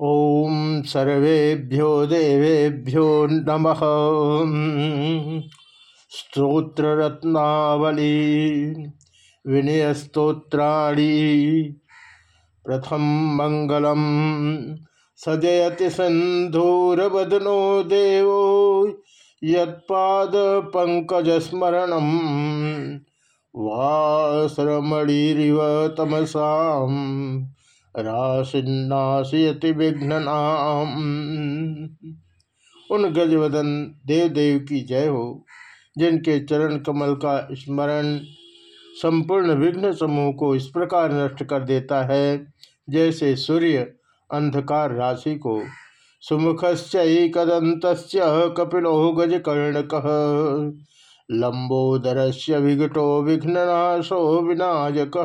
ओम सर्वेभ्यो देवेभ्यो नमः। स्तोत्ररत्नावली, विनयस्तोत्राणी, प्रथम मंगलम सजयति सिंधूरवदनो देवो यत्पाद पंकजस्मरण वासरमणिरिव तमसाम। राशिन्नाशयति विघ्नाम उन गजवदन देव देव की जय हो, जिनके चरण कमल का स्मरण संपूर्ण विघ्न समूह को इस प्रकार नष्ट कर देता है, जैसे सूर्य अंधकार राशि को। सुमुखश्चैकदंत कपिलो गजकर्णक। लंबोदर से विघटो विघ्ननाशो विनायक।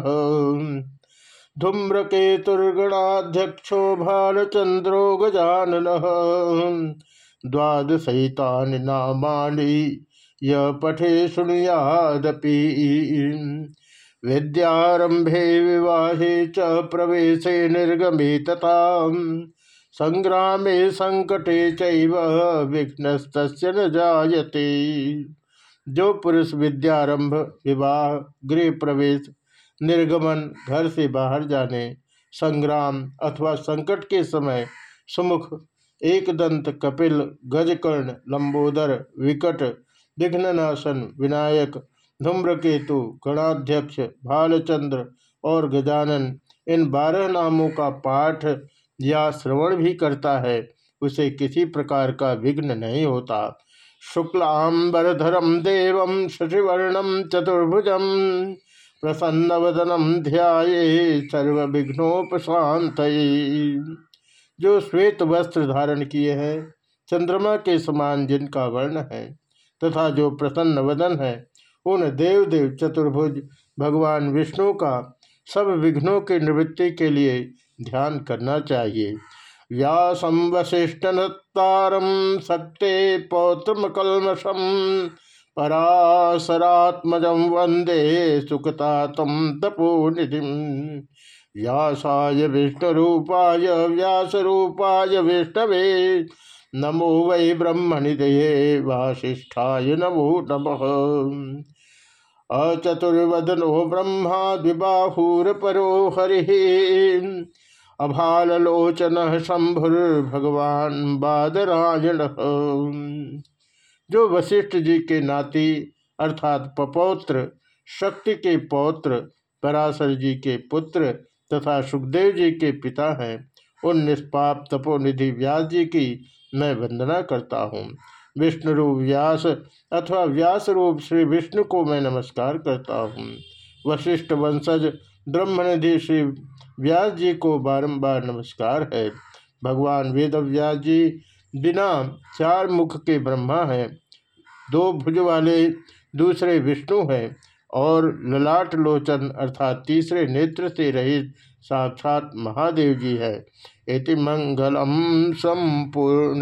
धूम्रकेतुर्गणाध्यक्षो भालचंद्रो गजानन। द्वादशहितानि नामानि य पठे शुणुयादपि विद्यारंभे विवाहे च प्रवेशे निर्गमे तथा संग्रामे संकटे चैव न जायते। जो पुरुष विद्यारंभ विवाह गृह प्रवेश निर्गमन, घर से बाहर जाने, संग्राम अथवा संकट के समय सुमुख एक दंत कपिल, गजकर्ण, लंबोदर, विकट, विघ्ननाशन, विनायक, धूम्रकेतु, गणाध्यक्ष, भालचंद्र और गजानन, इन बारह नामों का पाठ या श्रवण भी करता है, उसे किसी प्रकार का विघ्न नहीं होता। शुक्लांबरधरम देवम शशिवर्णम चतुर्भुजम प्रसन्नवदनम ध्याये सर्व विघ्नोपशांत जो श्वेत वस्त्र धारण किए हैं, चंद्रमा के समान जिनका वर्ण है, तथा जो प्रसन्न वदन है, उन देव देव चतुर्भुज भगवान विष्णु का सब विघ्नों की निवृत्ति के लिए ध्यान करना चाहिए। व्यासम वशिष्ठ नत्तारम सत्ते पौत्रमकलमशम पराशरात्मजं वंदे सुखता तम तपोनिधि व्यासाय विष्णुरूपाय, व्यासरूपाय विष्णवे, नमो वै ब्रह्मनिधये वासिष्ठाय नमो नमः। अचतुर्वदनो ब्रह्मा द्विबाहुरपरो हरि। अभालोचन शंभुर्भगवान बादरायण। जो वशिष्ठ जी के नाती, अर्थात पपौत्र, शक्ति के पौत्र, पराशर जी के पुत्र तथा सुखदेव जी के पिता हैं, उन निष्पाप तपोनिधि व्यास जी की मैं वंदना करता हूँ। विष्णु रूप व्यास अथवा व्यास रूप श्री विष्णु को मैं नमस्कार करता हूँ। वशिष्ठ वंशज, ब्रह्मनिधि श्री व्यास जी को बारंबार नमस्कार है। भगवान वेद व्यास जी बिना चार मुख के ब्रह्मा हैं। दो भुज वाले दूसरे विष्णु हैं और ललाट लोचन अर्थात तीसरे नेत्र से रहित साक्षात महादेव जी है। इति मंगलम संपूर्ण